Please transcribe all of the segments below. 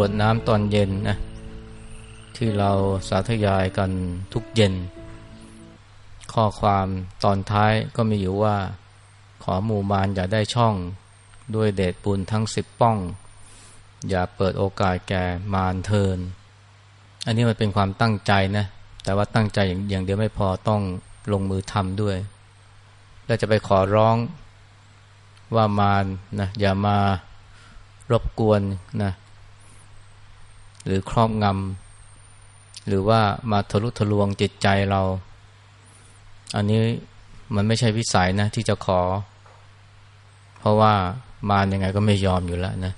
กรวดน้ำตอนเย็นนะที่เราสาธยายกันทุกเย็น ข้อความตอนท้ายก็มีอยู่ว่า ขอหมู่มารอย่าได้ช่องด้วยเดชบุญทั้งสิบป้อง อย่าเปิดโอกาสแก่มารเทิน อันนี้มันเป็นความตั้งใจนะ แต่ว่าตั้งใจอย่างเดียวไม่พอต้องลงมือทำด้วย แล้วจะไปขอร้องว่ามารนะอย่ามารบกวนนะ หรือครอบงำหรือว่ามาทะลุทะลวงจิตใจเรา อันนี้มันไม่ใช่วิสัยนะที่จะขอ เพราะว่ามารยังไงก็ไม่ยอมอยู่แล้วนะ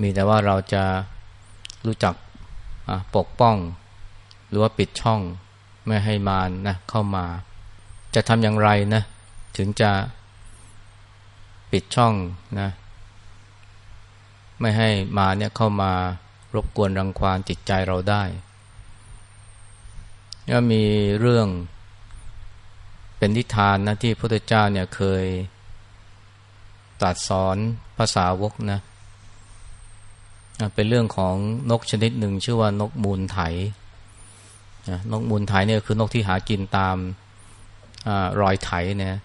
มีแต่ว่าเราจะรู้จักปกป้อง หรือว่าปิดช่องไม่ให้มารนะเข้ามา จะทำอย่างไรนะ ถึงจะปิดช่องนะ ไม่ให้มาเนี่ยเข้ามา รบกวนรังควานจิตใจเราได้ก็มีเรื่องเป็นนิทานนะที่พระพุทธเจ้าเนี่ยเคยตัดสอนภาษาวกนะเป็นเรื่องของนกชนิดหนึ่งชื่อว่านกมูลไถนกมูลไถเนี่ยคือนกที่หากินตามอรอยไถเนี่ย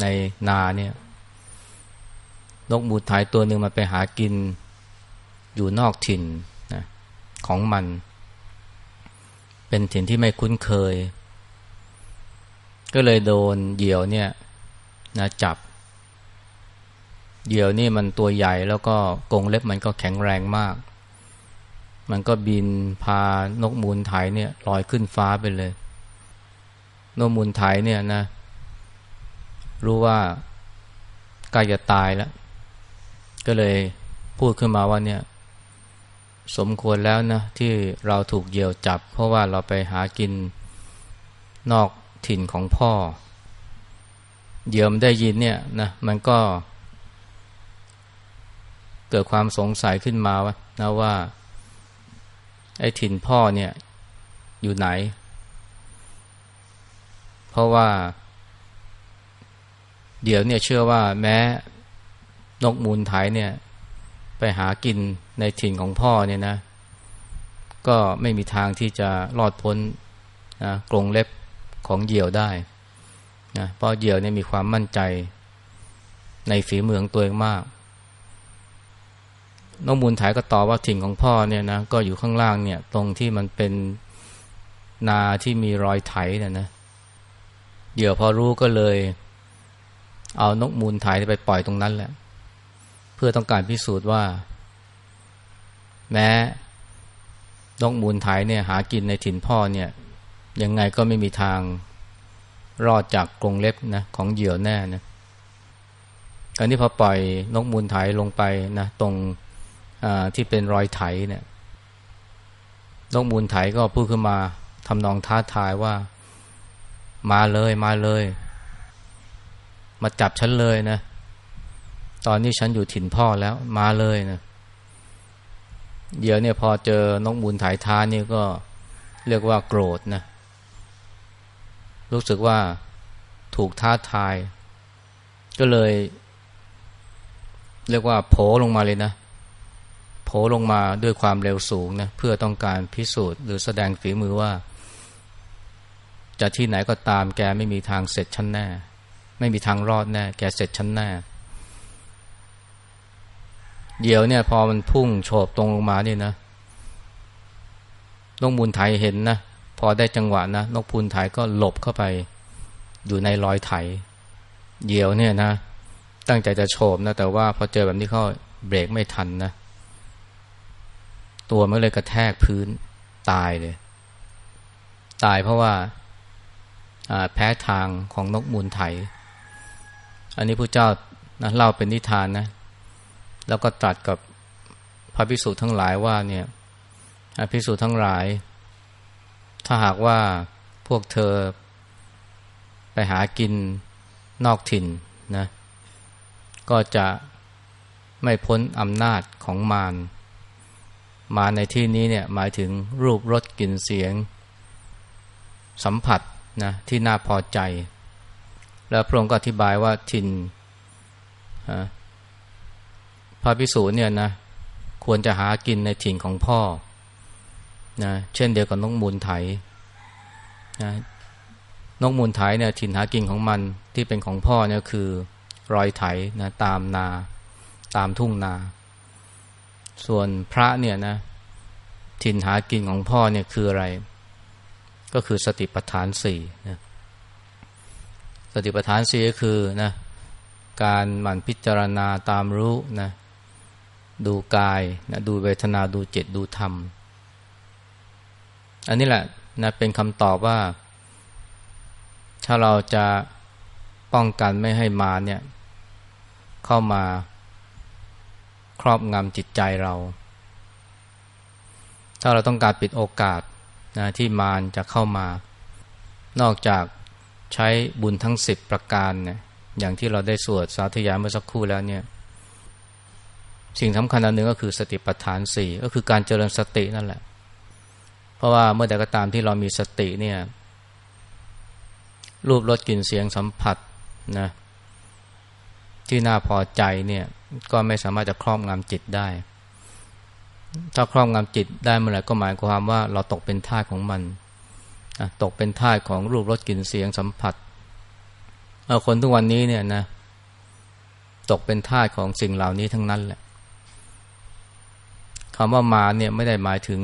ในนาเนี่ยนกมูลไถตัวหนึ่งมันไปหากินอยู่นอกถิ่น ของมัน เป็นถิ่นที่ไม่คุ้นเคย ก็เลยโดนเหยี่ยวเนี่ยนะจับ เหยี่ยวนี่มันตัวใหญ่แล้วก็กรงเล็บมันก็แข็งแรงมาก มันก็บินพานกมูลไถเนี่ยลอยขึ้นฟ้าไปเลย นกมูลไถเนี่ยนะ รู้ว่าใกล้จะตายแล้ว ก็เลยพูดขึ้นมาว่าเนี่ย สมควรแล้วนะที่เราถูกเหยี่ยวจับ เพราะว่าเราไปหากินนอกถิ่นของพ่อ เหยี่ยมได้ยินเนี่ยนะมันก็ เกิดความสงสัยขึ้นมาว่านะว่า ไอ้ถิ่นพ่อเนี่ยอยู่ไหน เพราะว่า เดี๋ยวเนี่ยเชื่อว่าแม้นกมูลไทยเนี่ย ไปหากิน ในถิ่นของพ่อเนี่ยนะ ก็ไม่มีทางที่จะรอดพ้นนะกรงเล็บของเหยี่ยวได้นะเพราะเหยี่ยวเนี่ยมีความมั่นใจในฝีมือของตัวเองมากน้องมูลถ่ายก็ตอบว่าถิ่นของพ่อเนี่ยนะก็อยู่ข้างล่างเนี่ย ตรงที่มันเป็นนาที่มีรอยไถเนี่ยนะเหยี่ยวพอรู้ก็เลย เอานกมูลไถไปปล่อยตรงนั้นแหละ เพื่อต้องการพิสูจน์ว่า แม้นกมูลไถเนี่ยหากินในถิ่นพ่อเนี่ยยังไงก็ไม่มีทางรอดจากกรงเล็บนะของเหยี่ยวแน่นะอันนี้พอปล่อยนกมูลไถลงไปนะตรงที่เป็นรอยไถเนี่ยนกมูลไถก็พูดขึ้นมาทำนองท้าทายว่า มาเลยมาเลย มาจับฉันเลยนะ ตอนนี้ฉันอยู่ถิ่นพ่อแล้วมาเลยนะ เดี๋ยวเนี่ยพอเจอนกมูลถ่ายท้านี่ก็เรียกว่าโกรธนะ รู้สึกว่าถูกท้าทาย ก็เลย เรียกว่าโผลงมาเลยนะโผลงมาด้วยความเร็วสูงนะเพื่อต้องการพิสูจน์หรือแสดงฝีมือว่า จะที่ไหนก็ตามแกไม่มีทางเสร็จชั้นแน่ ไม่มีทางรอดแน่ แกเสร็จชั้นแน่ เดี๋ยวเนี่ย พอมันพุ่งโฉบตรงลงมาเนี่ยนะนกมูลไทยเห็นนะพอได้จังหวะนะนกพูนไทยก็หลบเข้าไป อยู่ในรอยไถเดี๋ยวเนี่ยนะ ตั้งใจจะโฉบนะแต่ว่าพอเจอแบบนี้เขาเบรกไม่ทันนะตัวมันเลยกระแทกพื้นตายเลย ตายเพราะว่าแพ้ทางของนกมูลไถ อันนี้พระเจ้านะเล่าเป็นนิทานนะ แล้วก็ตรัสกับพระภิกษุทั้งหลายว่าเนี่ยพระภิกษุทั้งหลาย ถ้าหากว่าพวกเธอไปหากินนอกถิ่นนะก็จะไม่พ้นอำนาจของมารมาในที่นี้เนี่ยหมายถึงรูปรสกลิ่นเสียง สัมผัสนะที่น่าพอใจ แล้วพระองค์ก็อธิบายว่าถิ่นพ ระพิสูจน์เนี่ยนะควรจะหากินในถิ่นของพ่อนะเช่นเดียวกับนกมูลไถนะนกมูลไถเนี่ยถิ่นหากินของมันที่เป็นของพ่อเนี่ยคือรอยไถนะตามนาตามทุ่งนา ส่วนพระเนี่ยนะถิ่นหากินของพ่อเนี่ยคืออะไร ก็คือสติปัฏฐานสี่นะสติปัฏฐานสี่ก็คือนะการหมั่นพิจารณาตามรู้นะ ดูกายนะดูเวทนาดูจิตดูธรรม อันนี้แหละนะเป็นคำตอบว่า ถ้าเราจะป้องกันไม่ให้มาเนี่ยเข้ามาครอบงำจิตใจเรา ถ้าเราต้องการปิดโอกาสนะที่มารจะเข้ามา นอกจากใช้บุญทั้งสิบประการเนี่ยอย่างที่เราได้สวดสาธยายเมื่อสักครู่แล้วเนี่ย สิ่งสำคัญอันหนึ่งก็คือสติปัฏฐานสี่ก็คือการเจริญสตินั่นแหละ เพราะว่าเมื่อใดก็ตามที่เรามีสติเนี่ยรูปรสกลิ่นเสียงสัมผัสนะที่น่าพอใจเนี่ยก็ไม่สามารถจะครอบงำจิตได้ ถ้าครอบงำจิตได้เมื่อไหร่ก็หมายความว่าเราตกเป็นท่าของมันตกเป็นท่าของรูปรสกลิ่นเสียงสัมผัสคนทุกวันนี้เนี่ยนะตกเป็นท่าของสิ่งเหล่านี้ทั้งนั้นแหละ คำว่ามาเนี่ยไม่ได้หมายถึง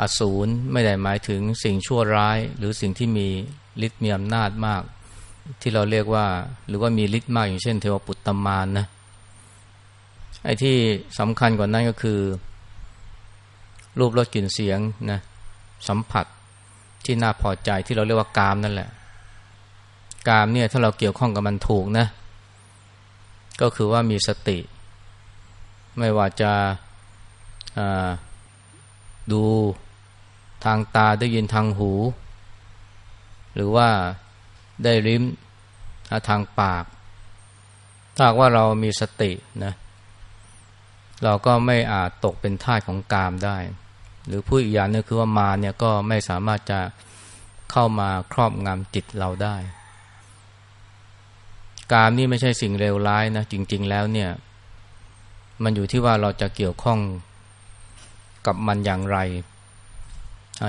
อสูรไม่ได้หมายถึงสิ่งชั่วร้าย หรือสิ่งที่มีฤทธิ์มีอำนาจมาก ที่เราเรียกว่า หรือว่ามีฤทธิ์มากอย่างเช่น เทวปุตตมานนะไอ้ที่สำคัญกว่านั้นก็คือ รูปรสกลิ่นเสียงนะสัมผัสที่น่าพอใจที่เราเรียกว่ากามนั่นแหละ กามเนี่ยถ้าเราเกี่ยวข้องกับมันถูกนะ ก็คือว่ามีสติ ไม่ว่าจะ ดูทางตาได้ยินทางหู หรือว่าได้ลิ้มทางปาก ถ้าว่าเรามีสตินะเราก็ไม่อาจตกเป็นท่าของกามได้ หรือผู้อีกอย่างนึงคือว่ามาเนี่ยก็ไม่สามารถจะเข้ามาครอบงำจิตเราได้ กามนี่ไม่ใช่สิ่งเลวร้ายนะจริง ๆ แล้วเนี่ย มันอยู่ที่ว่าเราจะเกี่ยวข้อง กับมันอย่างไร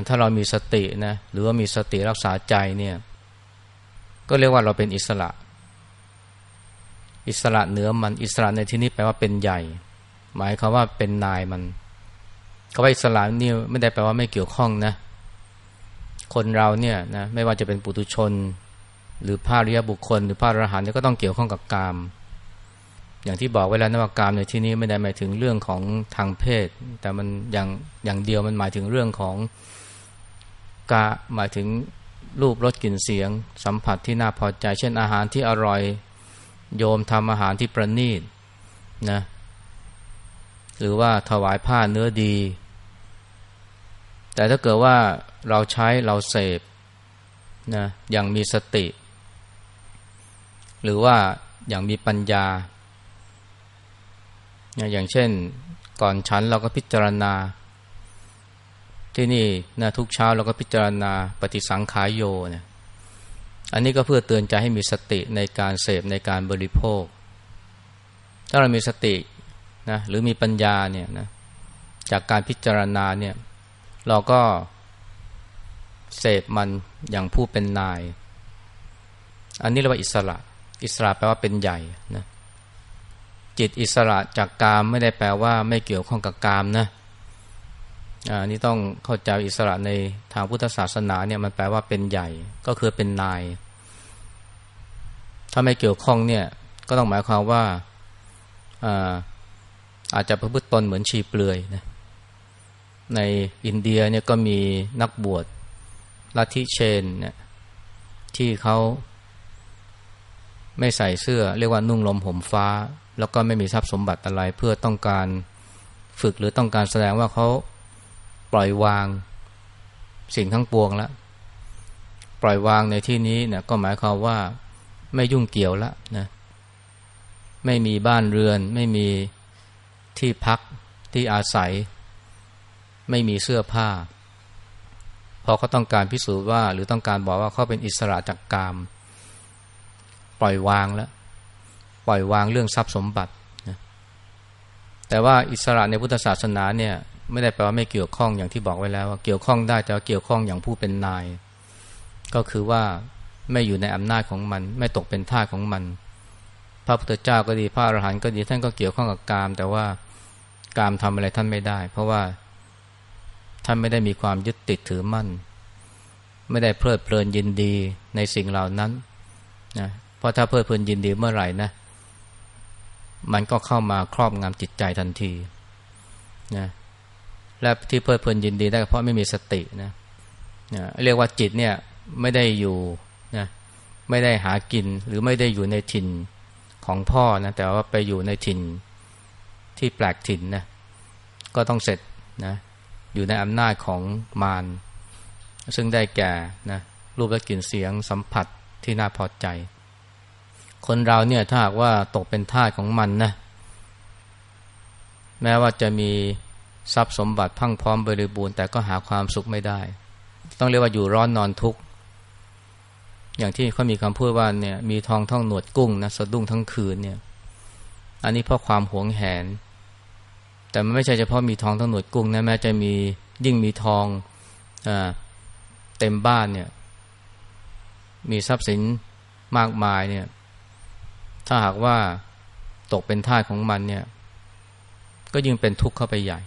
ถ้าเรามีสตินะหรือว่ามีสติรักษาใจเนี่ยก็เรียกว่าเราเป็นอิสระ อิสระเหนือมันอิสระในที่นี้แปลว่าเป็นใหญ่ หมายความว่าเป็นนายมันคำว่าอิสระนี่ไม่ได้แปลว่าไม่เกี่ยวข้องนะ คนเราเนี่ยนะไม่ว่าจะเป็นปุถุชน หรือภาริยบุคคล หรือพระอรหันต์ก็ต้องเกี่ยวข้องกับกาม อย่างที่บอกไว้แล้วนว่ากามในที่นี้ไม่ได้หมายถึงเรื่องของทางเพศ แต่มันอย่างอย่างเดียวมันหมายถึงเรื่องของกาหมายถึงรูปรสกลิ่นเสียง สัมผัสที่น่าพอใจ เช่นอาหารที่อร่อยโยมทำอาหารที่ประณีตนะหรือว่าถวายผ้าเนื้อดี แต่ถ้าเกิดว่าเราใช้เราเสพนะอย่างมีสติ หรือว่าอย่างมีปัญญา อย่างเช่นก่อนฉันเราก็พิจารณา ที่นี่นะทุกเช้าเราก็พิจารณาปฏิสังขายโยเนี่ยอันนี้ก็เพื่อเตือนใจให้มีสติในการเสพในการบริโภค ถ้าเรามีสตินะหรือมีปัญญาเนี่ยนะจากการพิจารณาเนี่ยเราก็เสพมันอย่างผู้เป็นนาย อันนี้เรียกว่าอิสระ อิสระแปลว่าเป็นใหญ่นะ จิตอิสระจากกามไม่ได้แปลว่าไม่เกี่ยวข้องกับกามนะอันนี้ต้องเข้าใจอิสระในทางพุทธศาสนาเนี่ยมันแปลว่าเป็นใหญ่ก็คือเป็นนาย ถ้าไม่เกี่ยวข้องเนี่ยก็ต้องหมายความว่าอาอาจจะประพฤติตนเหมือนชีเปลือยนะในอินเดียเนี่ยก็มีนักบวชลัทธิเชนเนี่ยที่เขาไม่ใส่เสื้อ เรียกว่านุ่งลมห่มฟ้า แล้วก็ไม่มีทรัพย์สมบัติอะไร เพื่อต้องการฝึกหรือต้องการแสดงว่าเขาปล่อยวางสิ่งทั้งปวงแล้วปล่อยวางในที่นี้เนี่ยก็หมายความว่าไม่ยุ่งเกี่ยวแล้วนะไม่มีบ้านเรือน ไม่มีที่พักที่อาศัย ไม่มีเสื้อผ้าพอเขาต้องการพิสูจน์ว่า หรือต้องการบอกว่าเขาเป็นอิสระจากกาม ปล่อยวางแล้ว ปล่อยวางเรื่องทรัพย์สมบัตินะแต่ว่าอิสระในพุทธศาสนาเนี่ยไม่ได้แปลว่าไม่เกี่ยวข้องอย่างที่บอกไว้แล้วว่าเกี่ยวข้องได้แต่ว่าเกี่ยวข้องอย่างผู้เป็นนาย ก็คือว่าไม่อยู่ในอำนาจของมัน ไม่ตกเป็นท่าของมัน พระพุทธเจ้าก็ดีพระอรหันต์ก็ดีท่านก็เกี่ยวข้องกับกาม แต่ว่ากามทำอะไรท่านไม่ได้ เพราะว่าท่านไม่ได้มีความยึดติดถือมั่น ไม่ได้เพลิดเพลินยินดีในสิ่งเหล่านั้นนะเพราะถ้าเพลิดเพลินยินดีเมื่อไหร่นะ มันก็เข้ามาครอบงำจิตใจทันทีนะและที่เพลิดเพลินยินดีได้เพราะไม่มีสตินะนะเรียกว่าจิตเนี่ยไม่ได้อยู่นะไม่ได้หากินหรือไม่ได้อยู่ในถิ่นของพ่อนะแต่ว่าไปอยู่ในถิ่นที่แปลกถิ่นนะก็ต้องเสร็จนะอยู่ในอำนาจของมารซึ่งได้แก่นะรูปและกลิ่นเสียงสัมผัสที่น่าพอใจ คนเราเนี่ยถ้าหากว่าตกเป็นทาสของมันนะ แม้ว่าจะมีทรัพย์สมบัติพังพร้อมบริบูรณ์แต่ก็หาความสุขไม่ได้ ต้องเรียกว่าอยู่ร้อนนอนทุกข์ อย่างที่เขามีคำพูดว่าเนี่ยมีทองท่องหนวดกุ้งนะสะดุ้งทั้งคืนเนี่ย อันนี้เพราะความหวงแหน แต่มันไม่ใช่เฉพาะมีทองท่องหนวดกุ้งนะแม้จะมียิ่งมีทองอ่าเต็มบ้านเนี่ย มีทรัพย์สินมากมายเนี่ย ถ้าหากว่าตกเป็นทาสของมันเนี่ย ก็ยิ่งเป็นทุกข์เข้าไปใหญ่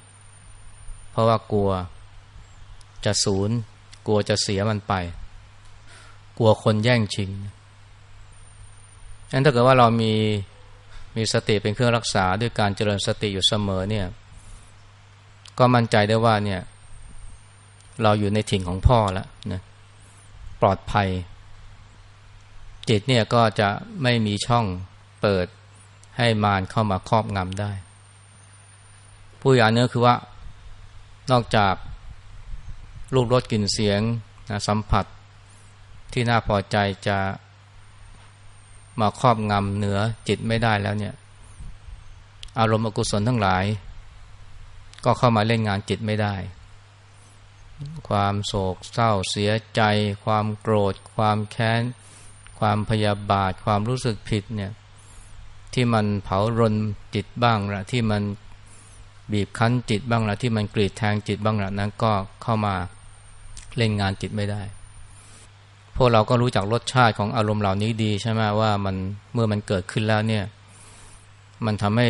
เพราะว่ากลัวจะสูญกลัวจะเสียมันไป กลัวคนแย่งชิงงั้นถ้าเกิดว่าเรามีมีสติเป็นเครื่องรักษาด้วยการเจริญสติอยู่เสมอเนี่ย ก็มั่นใจได้ว่าเนี่ย เราอยู่ในถิ่นของพ่อแล้วนะปลอดภัย จิตเนี่ยก็จะไม่มีช่องเปิดให้มารเข้ามาครอบงำได้ ผู้อย่างเนื้อคือว่า นอกจากรูปรสกลิ่นเสียงนะสัมผัสที่น่าพอใจจะมาครอบงำเหนือจิตไม่ได้แล้วเนี่ย อารมณ์อกุศลทั้งหลาย ก็เข้ามาเล่นงานจิตไม่ได้ ความโศกเศร้าเสียใจ ความโกรธ ความแค้น ความพยาบาท ความรู้สึกผิดเนี่ย ที่มันเผารนจิตบ้างละที่มันบีบคั้นจิตบ้างละที่มันกรีดแทงจิตบ้างละนั้นก็เข้ามาเล่นงานจิตไม่ได้ พวกเราก็รู้จักรสชาติของอารมณ์เหล่านี้ดีใช่ไหมว่ามันเมื่อมันเกิดขึ้นแล้วเนี่ย มันทำให้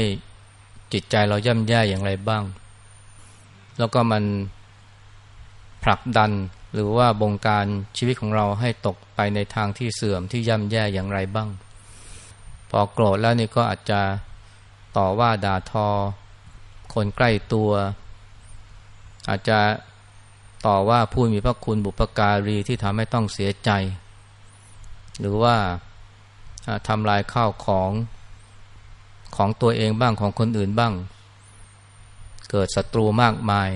จิตใจเราย่ำแย่อย่างไรบ้าง แล้วก็มันผลักดัน หรือว่าบงการชีวิตของเราให้ตกไปในทางที่เสื่อมที่ย่ำแย่อย่างไรบ้าง พอโกรธแล้วนี่ก็อาจจะต่อว่าด่าทอ คนใกล้ตัว อาจจะต่อว่าผู้มีพระคุณบุปการีที่ทำให้ต้องเสียใจ หรือว่าทำลายข้าวของของตัวเองบ้างของคนอื่นบ้าง เกิดศัตรูมากมาย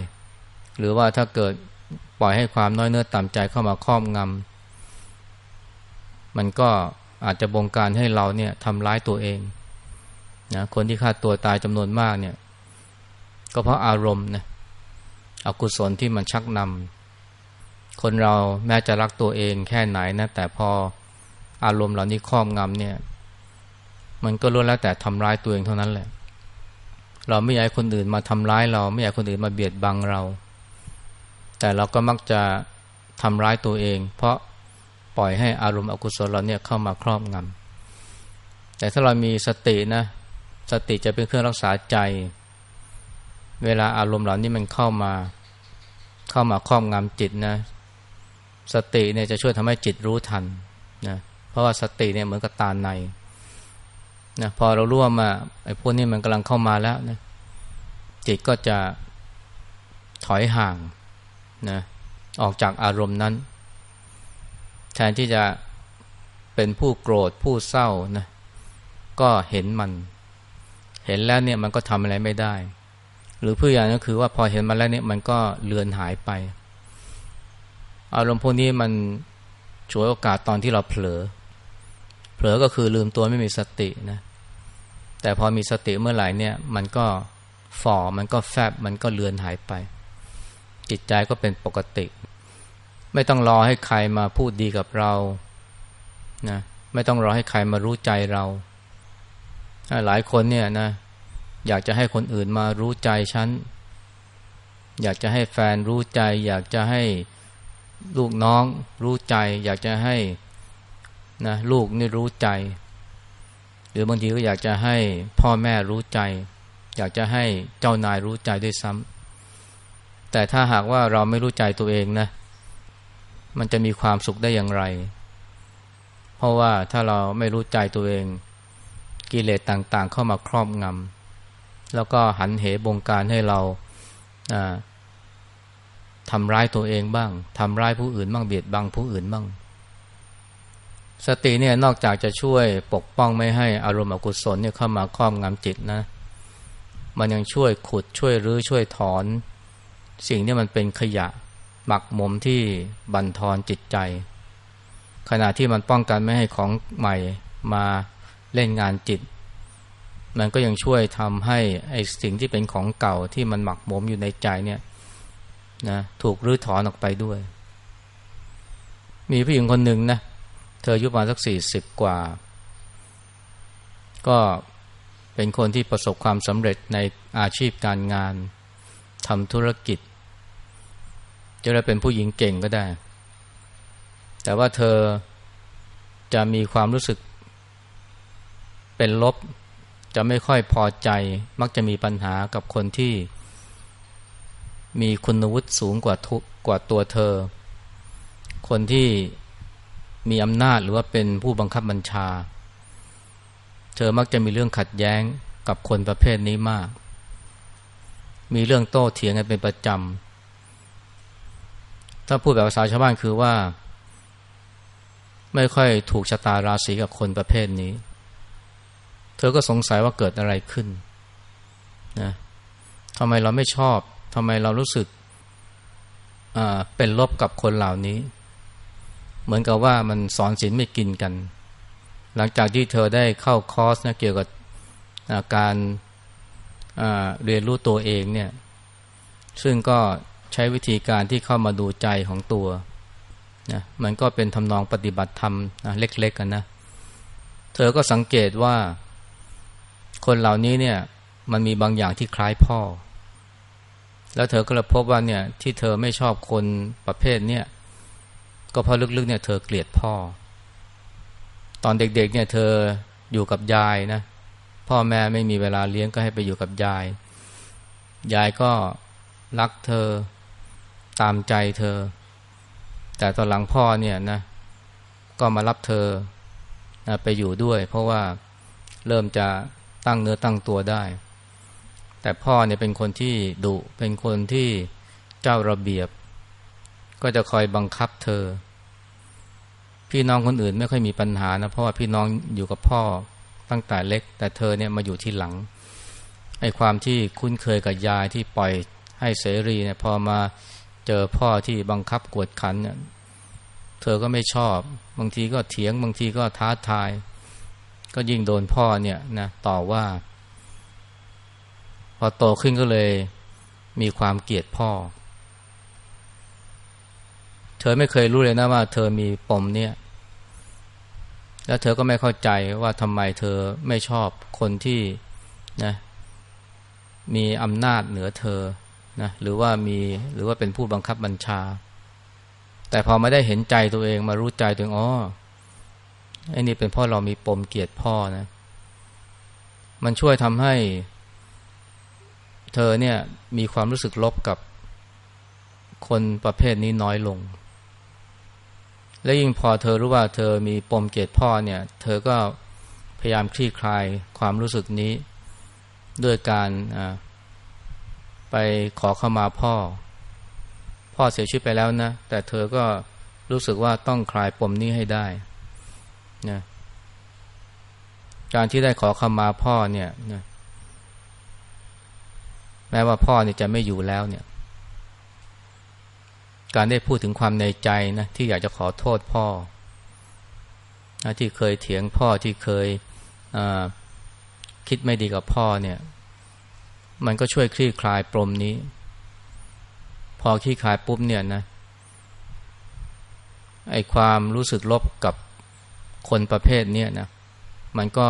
หรือว่าถ้าเกิด ปล่อยให้ความน้อยเนื้อต่ำใจเข้ามาครอบงำมันก็อาจจะบงการให้เราเนี่ยทำร้ายตัวเองนะคนที่ฆ่าตัวตายจำนวนมากเนี่ย ก็เพราะอารมณ์นะอกุศลที่มันชักนำคนเราแม้จะรักตัวเองแค่ไหนนะ แต่พออารมณ์เหล่านี้ครอบงำเนี่ย มันก็ล้วนแล้วแต่ทำร้ายตัวเองเท่านั้นแหละ เราไม่อยากคนอื่นมาทำร้ายเรา ไม่อยากคนอื่นมาเบียดบังเรา แต่เราก็มักจะทำร้ายตัวเอง เพราะปล่อยให้อารมณ์อกุศลเราเนี่ยเข้ามาครอบงำแต่ถ้าเรามีสตินะ สติจะเป็นเครื่องรักษาใจ เวลาอารมณ์เหล่านี้มันเข้ามา เข้ามาครอบงำจิตนะ สติเนี่ยจะช่วยทำให้จิตรู้ทันนะเพราะว่าสติเนี่ยเหมือนกับตาในนะพอเราร่วมมาไอ้พวกนี้มันกำลังเข้ามาแล้วนะจิตก็จะถอยห่าง นะออกจากอารมณ์นั้น แทนที่จะเป็นผู้โกรธผู้เศร้านะก็เห็นมัน เห็นแล้วเนี่ยมันก็ทำอะไรไม่ได้ หรือเพื่ออย่างก็คือว่าพอเห็นมาแล้วเนี่ยมันก็เลือนหายไป อารมณ์พวกนี้มันฉวยโอกาสตอนที่เราเผลอ เผลอก็คือลืมตัวไม่มีสตินะแต่พอมีสติเมื่อไหร่เนี่ย มันก็ฝ่อมันก็แฟบมันก็เลือนหายไป จิตใจก็เป็นปกติ ไม่ต้องรอให้ใครมาพูดดีกับเรานะไม่ต้องรอให้ใครมารู้ใจเรา หลายคนเนี่ยนะอยากจะให้คนอื่นมารู้ใจฉัน อยากจะให้แฟนรู้ใจ อยากจะให้ลูกน้องรู้ใจ อยากจะให้นะลูกนี่รู้ใจ หรือบางทีก็อยากจะให้พ่อแม่รู้ใจ อยากจะให้เจ้านายรู้ใจด้วยซ้ำ แต่ถ้าหากว่าเราไม่รู้ใจตัวเองนะ มันจะมีความสุขได้อย่างไร เพราะว่าถ้าเราไม่รู้ใจตัวเอง กิเลสต่างๆ เข้ามาครอบงำแล้วก็หันเหบงการให้เราทำร้ายตัวเองบ้างทำร้ายผู้อื่นบ้างเบียดบังผู้อื่นบ้าง สติเนี่ยนอกจากจะช่วยปกป้องไม่ให้อารมณ์อกุศลเนี่ยเข้ามาครอบงำจิตนะ มันยังช่วยขุดช่วยรื้อช่วยถอน สิ่งที่มันเป็นขยะหมักหมมที่บั่นทอนจิตใจ ขณะที่มันป้องกันไม่ให้ของใหม่มาเล่นงานจิต มันก็ยังช่วยทำให้ไอ้สิ่งที่เป็นของเก่าที่มันหมักหมมอยู่ในใจเนี่ยนะถูกรื้อถอนออกไปด้วย มีผู้หญิงคนหนึ่งนะเธออายุประมาณสักสี่สิบกว่า ก็เป็นคนที่ประสบความสำเร็จในอาชีพการงานทำธุรกิจ จะได้เป็นผู้หญิงเก่งก็ได้ แต่ว่าเธอจะมีความรู้สึกเป็นลบ จะไม่ค่อยพอใจ มักจะมีปัญหากับคนที่ มีคุณวุฒิสูงกว่าทุกว่าตัวเธอ คนที่มีอำนาจหรือว่าเป็นผู้บังคับบัญชา เธอมักจะมีเรื่องขัดแย้งกับคนประเภทนี้มาก มีเรื่องโต้เถียงกันเป็นประจำ ถ้าพูดแบบภาษาชาวบ้านคือว่า ไม่ค่อยถูกชะตาราศีกับคนประเภทนี้ เธอก็สงสัยว่าเกิดอะไรขึ้นนะทำไมเราไม่ชอบทำไมเรารู้สึกเป็นลบกับคนเหล่านี้ เหมือนกับว่ามันสอนศีลไม่กินกัน หลังจากที่เธอได้เข้าคอร์สนะเกี่ยวกับการเรียนรู้ตัวเองเนี่ย ซึ่งก็ ใช้วิธีการที่เข้ามาดูใจของตัวนะมันก็เป็นทำนองปฏิบัติธรรมนะเล็ก ๆกันนะ เธอก็สังเกตว่า คนเหล่านี้เนี่ย มันมีบางอย่างที่คล้ายพ่อ แล้วเธอก็เลยพบว่าเนี่ย ที่เธอไม่ชอบคนประเภทเนี่ยก็เพราะลึกๆเนี่ยเธอเกลียดพ่อ ตอนเด็กๆเนี่ย เธออยู่กับยายนะพ่อแม่ไม่มีเวลาเลี้ยงก็ให้ไปอยู่กับยาย ยายก็รักเธอ ตามใจเธอ แต่ตอนหลังพ่อเนี่ยนะก็มารับเธอไปอยู่ด้วย เพราะว่าเริ่มจะตั้งเนื้อตั้งตัวได้ แต่พ่อเนี่ยเป็นคนที่ดุเป็นคนที่เจ้าระเบียบ ก็จะคอยบังคับเธอ พี่น้องคนอื่นไม่ค่อยมีปัญหานะเพราะว่าพี่น้องอยู่กับพ่อตั้งแต่เล็ก แต่เธอเนี่ยมาอยู่ที่หลังไอ้ความที่คุ้นเคยกับยายที่ปล่อยให้เสรีเนี่ยพอมา เจอพ่อที่บังคับกวดขันเนี่ยเธอก็ไม่ชอบ บางทีก็เถียง บางทีก็ท้าทาย ก็ยิ่งโดนพ่อเนี่ยนะต่อว่า พอโตขึ้นก็เลยมีความเกลียดพ่อ เธอไม่เคยรู้เลยนะว่า เธอมีปมเนี่ย แล้วเธอก็ไม่เข้าใจว่าทำไมเธอไม่ชอบคนที่นะมีอำนาจเหนือเธอ นะหรือว่ามีหรือว่าเป็นผู้บังคับบัญชา แต่พอไม่ได้เห็นใจตัวเองมารู้ใจตัวเองอ๋อไอ้นี่เป็นพราะเรามีปมเกลียดพ่อนะ มันช่วยทำให้ เธอเนี่ยมีความรู้สึกลบกับคนประเภทนี้น้อยลง และยิ่งพอเธอรู้ว่าเธอมีปมเกลียดพ่อเนี่ย เธอก็พยายามคลี่คลายความรู้สึกนี้ ด้วยการอ่า ไปขอเข้ามาพ่อ พ่อเสียชีวิตไปแล้วนะ แต่เธอก็รู้สึกว่าต้องคลายปมนี้ให้ได้นะการที่ได้ขอเข้ามาพ่อเนี่ยนะแม้ว่าพ่อเนี่ยจะไม่อยู่แล้วเนี่ย การได้พูดถึงความในใจนะที่อยากจะขอโทษพ่อนะที่เคยเถียงพ่อที่เคยคิดไม่ดีกับพ่อเนี่ย มันก็ช่วยคลี่คลายปรมนี้ พอคลี่คลายปุ๊บเนี่ยนะไอความรู้สึกลบกับคนประเภทนี้นะมันก็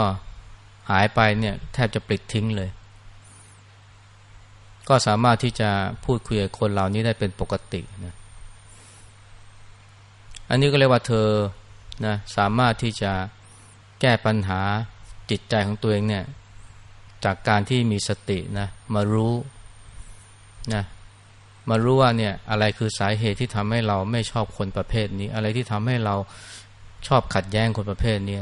หายไปเนี่ยแทบจะปลิดทิ้งเลย ก็สามารถที่จะพูดคุยกับคนเหล่านี้ได้เป็นปกตินะอันนี้ก็เรียกว่าเธอนะสามารถที่จะแก้ปัญหาจิตใจของตัวเองเนี่ย จากการที่มีสตินะมารู้นะมารู้ว่าเนี่ยอะไรคือสาเหตุที่ทำให้เราไม่ชอบคนประเภทนี้ อะไรที่ทำให้เราชอบขัดแย้งคนประเภทนี้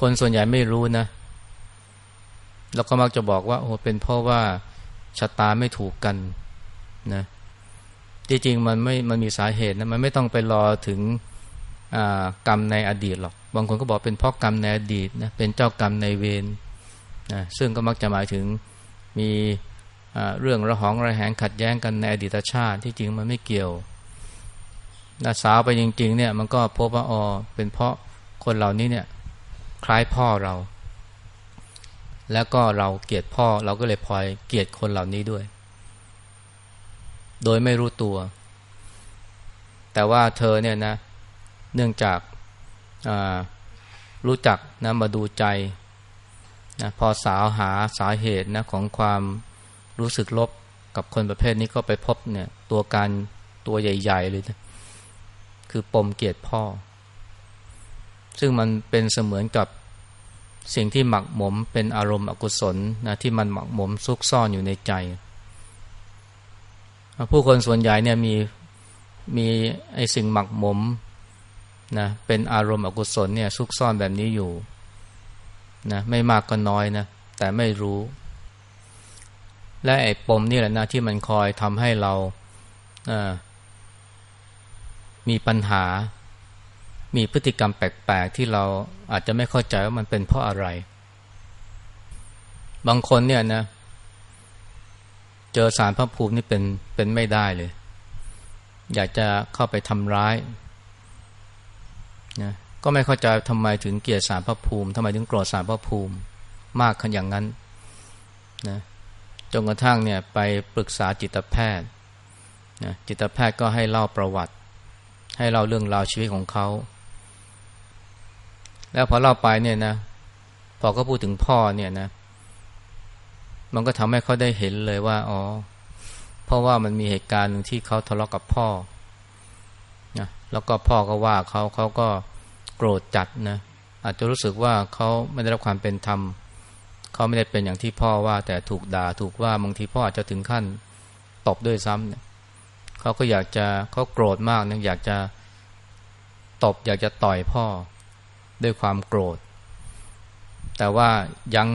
คนส่วนใหญ่ไม่รู้นะ แล้วก็มักจะบอกว่า โอ้เป็นเพราะว่าชะตาไม่ถูกกันนะจริงๆมันไม่มันมีสาเหตุนะมันไม่ต้องไปรอถึงกรรมในอดีตหรอก บางคนก็บอกเป็นเพราะกรรมในอดีตนะเป็นเจ้ากรรมในเวร นะซึ่งก็มักจะหมายถึงมีเรื่องระหองระแหงขัดแย้งกันในอดีตชาติที่จริงมันไม่เกี่ยวนะสาวไปจริงๆเนี่ยมันก็พบว่าอ๋อเป็นเพราะคนเหล่านี้เนี่ยคล้ายพ่อเรา แล้วก็เราเกลียดพ่อเราก็เลยพลอยเกลียดคนเหล่านี้ด้วย โดยไม่รู้ตัว แต่ว่าเธอเนี่ยนะเนื่องจากรู้จักนะมาดูใจ นะพอสาวหาสาเหตุนะของความรู้สึกลบกับคนประเภทนี้ก็ไปพบเนี่ยตัวการตัวใหญ่ ๆ เลยนะคือปมเกียดพ่อ ซึ่งมันเป็นเสมือนกับสิ่งที่หมักหมมเป็นอารมณ์อกุศลนะที่มันหมักหมมซุกซ่อนอยู่ในใจ ผู้คนส่วนใหญ่เนี่ยมีมีไอสิ่งหมักหมมนะเป็นอารมณ์อกุศลเนี่ยซุกซ่อนแบบนี้อยู่ นะไม่มากก็น้อยนะ แต่ไม่รู้ และไอ้ปมนี่แหละนะที่มันคอยทำให้เรามีปัญหา มีพฤติกรรมแปลกๆ ที่เราอาจจะไม่เข้าใจว่ามันเป็นเพราะอะไร บางคนเนี่ยนะ เจอสารพระภูมินี่เป็นเป็นไม่ได้เลย อยากจะเข้าไปทำร้ายนะ ก็ไม่เข้าใจทำไมถึงเกลียดสารพระภูมิทำไมถึงโกรธสารพระภูมิ มากขนาดอย่างนั้นนะจนกระทั่งเนี่ยไปปรึกษาจิตแพทย์นะจิตแพทย์ก็ให้เล่าประวัติ ให้เล่าเรื่องราวชีวิตของเขา แล้วพอเล่าไปเนี่ยนะพอก็พูดถึงพ่อเนี่ยนะ มันก็ทำให้เขาได้เห็นเลยว่าอ๋อเพราะว่ามันมีเหตุการณ์หนึ่งที่เขาทะเลาะกับพ่อนะแล้วก็พ่อก็ว่าเขาเขาก็ โกรธจัดนะอาจจะรู้สึกว่าเขาไม่ได้รับความเป็นธรรมเขาไม่ได้เป็นอย่างที่พ่อว่า แต่ถูกด่าถูกว่าบางทีพ่ออาจจะถึงขั้นตบด้วยซ้ำเนี่ยเขาก็อยากจะเขาโกรธมากนะอยากจะตบอยากจะต่อยพ่อด้วยความโกรธ แต่ว่ายั้ง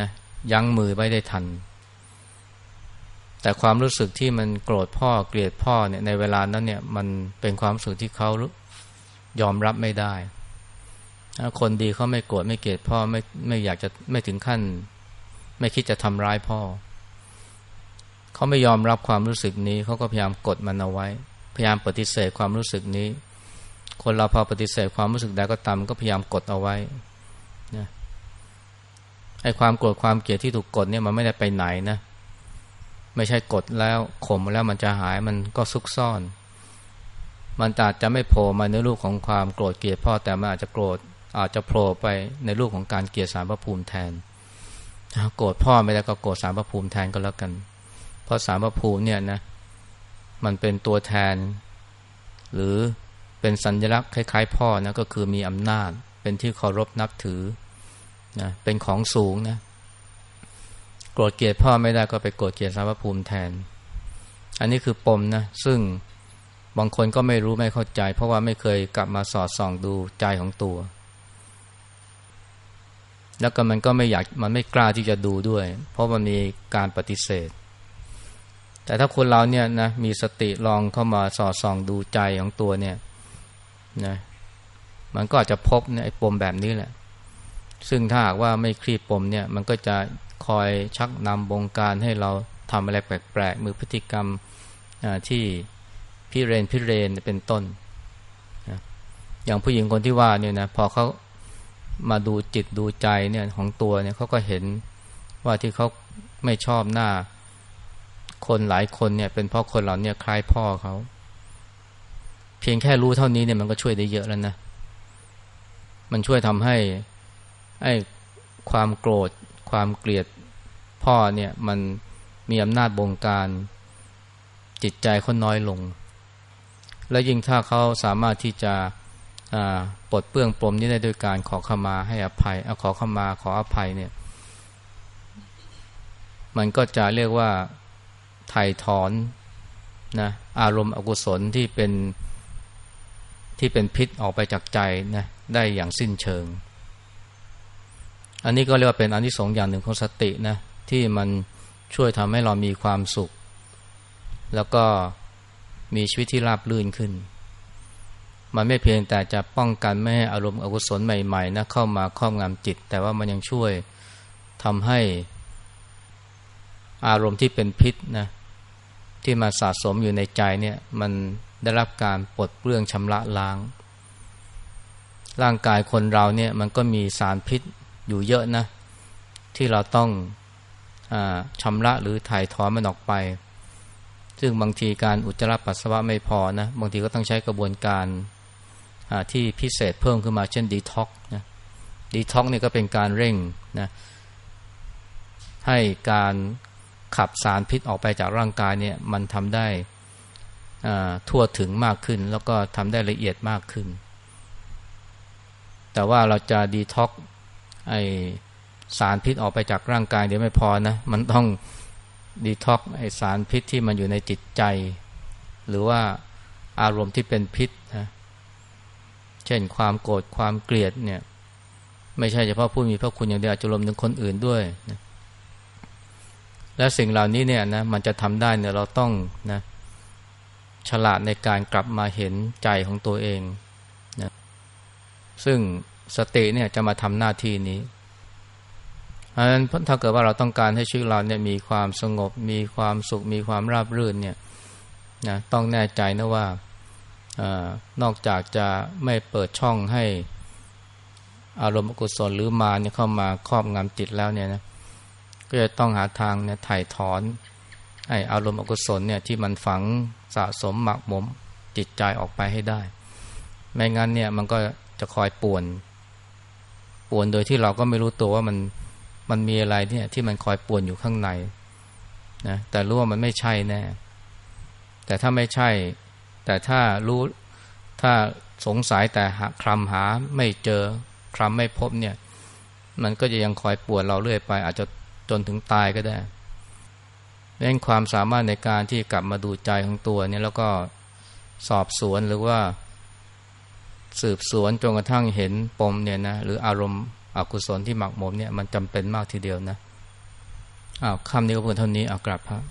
นะยั้งมือไม่ได้ทัน แต่ความรู้สึกที่มันโกรธพ่อเกลียดพ่อเนี่ยในเวลานั้นเนี่ยมันเป็นความรู้สึกที่เขายอมรับไม่ได้ คนดีเขาไม่โกรธไม่เกลียดพ่อไม่ไม่อยากจะไม่ถึงขั้น ไม่คิดจะทำร้ายพ่อ เขาไม่ยอมรับความรู้สึกนี้เขาก็พยายามกดมันเอาไว้ พยายามปฏิเสธความรู้สึกนี้ คนเราพอปฏิเสธความรู้สึกใดก็ตามก็พยายามกดเอาไว้นะไอ้ความโกรธความเกลียดที่ถูกกดเนี่ยมันไม่ได้ไปไหนนะไม่ใช่กดแล้วข่มแล้วมันจะหายมันก็ซุกซ่อน มันอาจจะไม่โผล่มาในรูปของความโกรธเกลียดพ่อแต่มันอาจจะโกรธ อาจจะโผล่ไปในรูปของการเกลียดสารพระภูมิแทนโกรธพ่อไม่ได้ก็โกรธสารพระภูมิแทนก็แล้วกัน เพราะสารพระภูมิเนี่ยนะมันเป็นตัวแทน หรือเป็นสัญลักษณ์คล้าย ๆ พ่อนะก็คือมีอำนาจ เป็นที่เคารพนับถือนะเป็นของสูงนะโกรธเกลียดพ่อไม่ได้ก็ไปโกรธเกลียดสารพระภูมิแทน อันนี้คือปมนะซึ่งบางคนก็ไม่รู้ไม่เข้าใจ เพราะว่าไม่เคยกลับมาสอดส่องดูใจของตัว แล้วก็มันก็ไม่อยากมันไม่กล้าที่จะดูด้วย เพราะมันมีการปฏิเสธ แต่ถ้าคนเราเนี่ยนะมีสติลองเข้ามาสอดส่องดูใจของตัวเนี่ยนะมันก็อาจจะพบเนี่ยปมแบบนี้แหละ ซึ่งถ้าหากว่าไม่คลี่ปมเนี่ยมันก็จะคอยชักนำบงการให้เราทำอะไรแปลกๆมือพฤติกรรมที่พิเรนพิเรนเป็นต้น อย่างผู้หญิงคนที่ว่าเนี่ยนะพอเขา มาดูจิตดูใจเนี่ยของตัวเนี่ยเขาก็เห็นว่าที่เขาไม่ชอบหน้า คนหลายคนเนี่ย เป็นเพราะคนเหล่านี้คล้ายพ่อเขา เพียงแค่รู้เท่านี้เนี่ยมันก็ช่วยได้เยอะแล้วนะ มันช่วยทำให้ไอ้ความโกรธ ความเกลียดพ่อเนี่ย มันมีอำนาจบงการจิตใจเขาน้อยลง และยิ่งถ้าเขาสามารถที่จะ ปลดเปลื้องปลมนี้ได้ด้วยการขอขมาให้อภัยอขอขมาขออภัยเนี่ย มันก็จะเรียกว่าไถ่ถอนนะอารมณ์อกุศลที่เป็นที่เป็นพิษออกไปจากใจนะได้อย่างสิ้นเชิง อันนี้ก็เรียกว่าเป็นอันที่สองอย่างหนึ่งของสตินะที่มันช่วยทำให้เรามีความสุข แล้วก็มีชีวิตที่ราบรื่นขึ้น มันไม่เพียงแต่จะป้องกันไม่ให้อารมณ์อกุศลใหม่ๆนะเข้ามาครอบงำจิต แต่ว่ามันยังช่วยทำให้อารมณ์ที่เป็นพิษนะที่มาสะสมอยู่ในใจเนี่ยมันได้รับการปลดเปลื้องชำระล้าง ร่างกายคนเราเนี่ยมันก็มีสารพิษอยู่เยอะนะ ที่เราต้องอชำระหรือถ่ายถอนมันออกไป ซึ่งบางทีการอุจจาระปัสสาวะไม่พอนะ บางทีก็ต้องใช้กระบวนการ ที่พิเศษเพิ่มขึ้นมาเช่นดีท็อกนะดีท็อกนี่ก็เป็นการเร่งนะให้การขับสารพิษออกไปจากร่างกายเนี่ยมันทำได้ทั่วถึงมากขึ้น แล้วก็ทำได้ละเอียดมากขึ้น แต่ว่าเราจะดีท็อกไอสารพิษออกไปจากร่างกายเดี๋ยวไม่พอนะ มันต้องดีท็อกไอสารพิษที่มันอยู่ในจิตใจ หรือว่าอารมณ์ที่เป็นพิษนะ เช่นความโกรธความเกลียดเนี่ย ไม่ใช่เฉพาะผู้มีพระคุณอย่างเดียวอาจจะรวมถึงคนอื่นด้วยนะและสิ่งเหล่านี้เนี่ยนะมันจะทำได้เนี่ยเราต้องนะฉลาดในการกลับมาเห็นใจของตัวเองนะซึ่งสติเนี่ยจะมาทำหน้าที่นี้เพราะฉะนั้นถ้าเกิดว่าเราต้องการให้ชีวิตเราเนี่ยมีความสงบ มีความสุข มีความราบรื่นเนี่ยนะต้องแน่ใจนะว่า อนอกจากจะไม่เปิดช่องให้อารมณ์อกุศลหรือมาเนี่ยเข้ามาครอบงำจิตแล้วเนี่ยนะก็จะต้องหาทางเนี่ยถ่ายถอนไออารมณ์อกุศลเนี่ยที่มันฝังสะสมหมักหมมจิตใจออกไปให้ได้ ไม่งั้นเนี่ยมันก็จะคอยป่วน ป่วนโดยที่เราก็ไม่รู้ตัวว่ามันมันมีอะไรเนี่ยที่มันคอยป่วนอยู่ข้างในนะแต่รู้ว่ามันไม่ใช่แน่แต่ถ้าไม่ใช่ แต่ถ้ารู้ถ้าสงสัยแต่หาคลำหาไม่เจอคลำไม่พบเนี่ย มันก็จะยังคอยปวนเราเรื่อยไป อาจจะจนถึงตายก็ได้เรื่องความสามารถในการที่กลับมาดูใจของตัวเนี่ยแล้วก็สอบสวนหรือว่า สืบสวนจนกระทั่งเห็นปมเนี่ยนะหรืออารมณ์อกุศลที่หมักหมมเนี่ยมันจำเป็นมากทีเดียวนะอ้าวคำนี้ก็เพียงเท่านี้เอากลับครับ